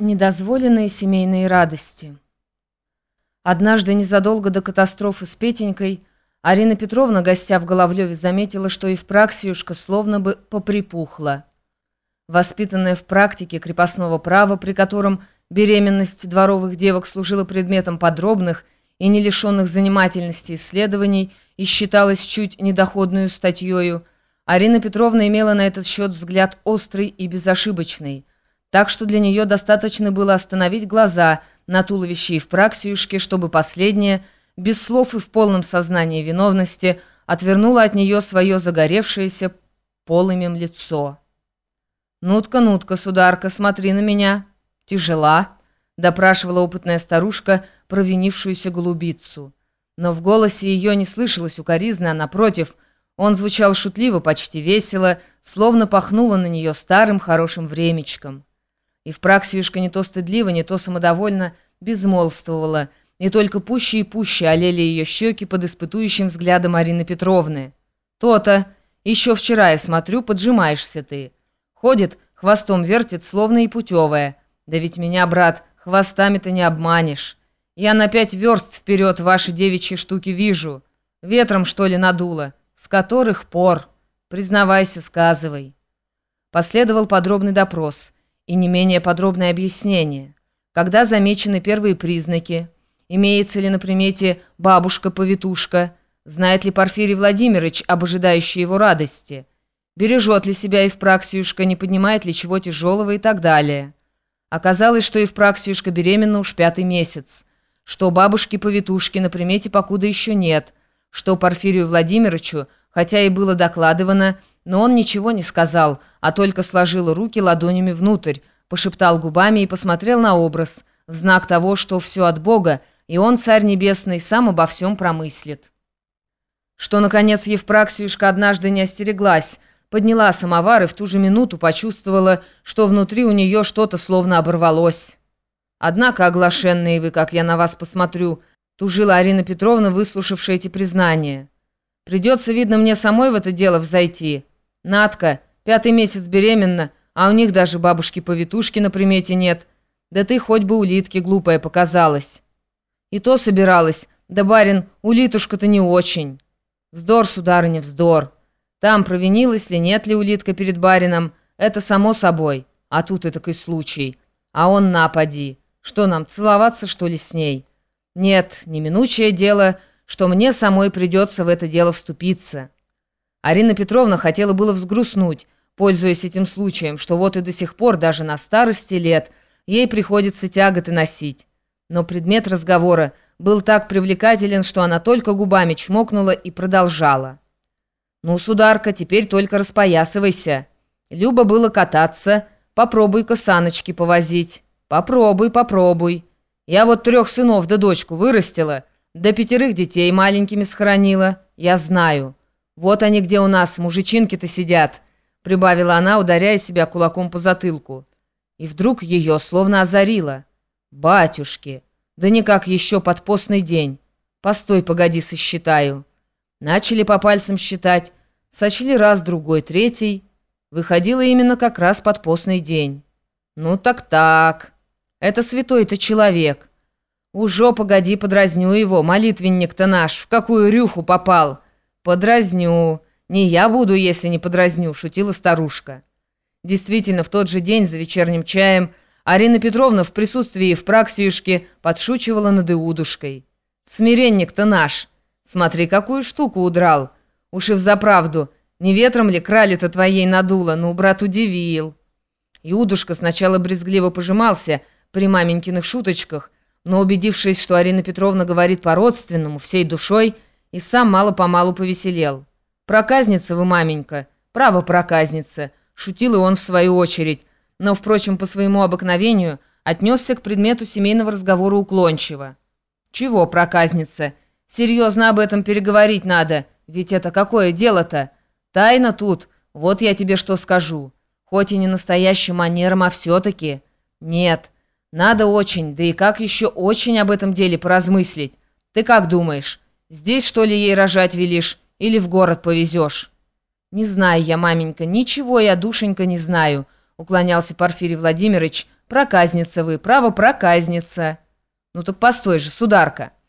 Недозволенные семейные радости. Однажды, незадолго до катастрофы с Петенькой, Арина Петровна, гостя в Головлеве, заметила, что и в Праксиюшка словно бы поприпухла. Воспитанная в практике крепостного права, при котором беременность дворовых девок служила предметом подробных и не лишенных занимательности исследований и считалась чуть недоходную статьею, Арина Петровна имела на этот счет взгляд острый и безошибочный – так что для нее достаточно было остановить глаза на туловище Евпраксиюшки, чтобы последнее, без слов и в полном сознании виновности, отвернула от нее свое загоревшееся полымем лицо. «Нутка, нутка, сударка, смотри на меня. Тяжела?» — допрашивала опытная старушка провинившуюся голубицу. Но в голосе ее не слышалось укоризны, а напротив, он звучал шутливо, почти весело, словно пахнуло на нее старым хорошим времечком. И в Праксиюшка не то стыдливо, не то самодовольно безмолвствовала, и только пуще и пуще олели ее щеки под испытующим взглядом Арины Петровны. «То-то! Еще вчера я смотрю, поджимаешься ты. Ходит, хвостом вертит, словно и путевая. Да ведь меня, брат, хвостами-то не обманешь. Я на пять верст вперед ваши девичьи штуки вижу. Ветром, что ли, надуло? С которых пор? Признавайся, сказывай». Последовал подробный допрос – и не менее подробное объяснение. Когда замечены первые признаки, имеется ли на примете бабушка-повитушка, знает ли Порфирий Владимирович об ожидающей его радости, бережет ли себя Евпраксиюшка, не поднимает ли чего тяжелого и так далее. Оказалось, что Евпраксиюшка беременна уж пятый месяц, что бабушки-повитушки на примете покуда еще нет, что Порфирию Владимировичу, хотя и было докладывано, но он ничего не сказал, а только сложил руки ладонями внутрь, пошептал губами и посмотрел на образ, в знак того, что все от Бога, и он, Царь Небесный, сам обо всем промыслит. Что, наконец, Евпраксиюшка однажды не остереглась, подняла самовар и в ту же минуту почувствовала, что внутри у нее что-то словно оборвалось. «Однако, оглашенные вы, как я на вас посмотрю», тужила Арина Петровна, выслушавшая эти признания. «Придется, видно, мне самой в это дело взойти». Надка, пятый месяц беременна, а у них даже бабушки-повитушки на примете нет. Да ты хоть бы улитки глупая показалась. И то собиралась, да барин, улитушка-то не очень. Вздор, сударыня, вздор. Там провинилась ли, нет ли улитка перед барином, это само собой. А тут и такой случай. А он напади. Что нам, целоваться, что ли, с ней? Нет, неминучее дело, что мне самой придется в это дело вступиться». Арина Петровна хотела было взгрустнуть, пользуясь этим случаем, что вот и до сих пор, даже на старости лет, ей приходится тяготы носить. Но предмет разговора был так привлекателен, что она только губами чмокнула и продолжала. «Ну, сударка, теперь только распоясывайся. Люба было кататься, попробуй-ка саночки повозить. Попробуй, попробуй. Я вот трех сынов да дочку вырастила, да пятерых детей маленькими сохранила, я знаю». «Вот они где у нас, мужичинки-то сидят», — прибавила она, ударяя себя кулаком по затылку. И вдруг ее словно озарило. «Батюшки! Да никак еще под постный день. Постой, погоди, сосчитаю». Начали по пальцам считать, сочли раз, другой, третий. Выходило именно как раз под постный день. «Ну так-так. Это святой-то человек. Уже, погоди, подразню его, молитвенник-то наш, в какую рюху попал». «Подразню. Не я буду, если не подразню», — шутила старушка. Действительно, в тот же день за вечерним чаем Арина Петровна в присутствии в праксиюшке подшучивала над Иудушкой. «Смиренник-то наш. Смотри, какую штуку удрал. Уж и взаправду, не ветром ли крали-то твоей надуло? Ну, брат удивил». Иудушка сначала брезгливо пожимался при маменькиных шуточках, но, убедившись, что Арина Петровна говорит по-родственному, всей душой, — и сам мало-помалу повеселел. «Проказница вы, маменька, право проказница», — шутил и он в свою очередь, но, впрочем, по своему обыкновению отнесся к предмету семейного разговора уклончиво. «Чего проказница? Серьезно об этом переговорить надо, ведь это какое дело-то? Тайна тут, вот я тебе что скажу. Хоть и не настоящим манером, а все-таки. Нет, надо очень, да и как еще очень об этом деле поразмыслить. Ты как думаешь?» Здесь, что ли, ей рожать велишь? Или в город повезешь?» «Не знаю я, маменька, ничего я, душенька, не знаю», уклонялся Порфирий Владимирович, Проказница вы, право, проказница. Ну так постой же, сударка.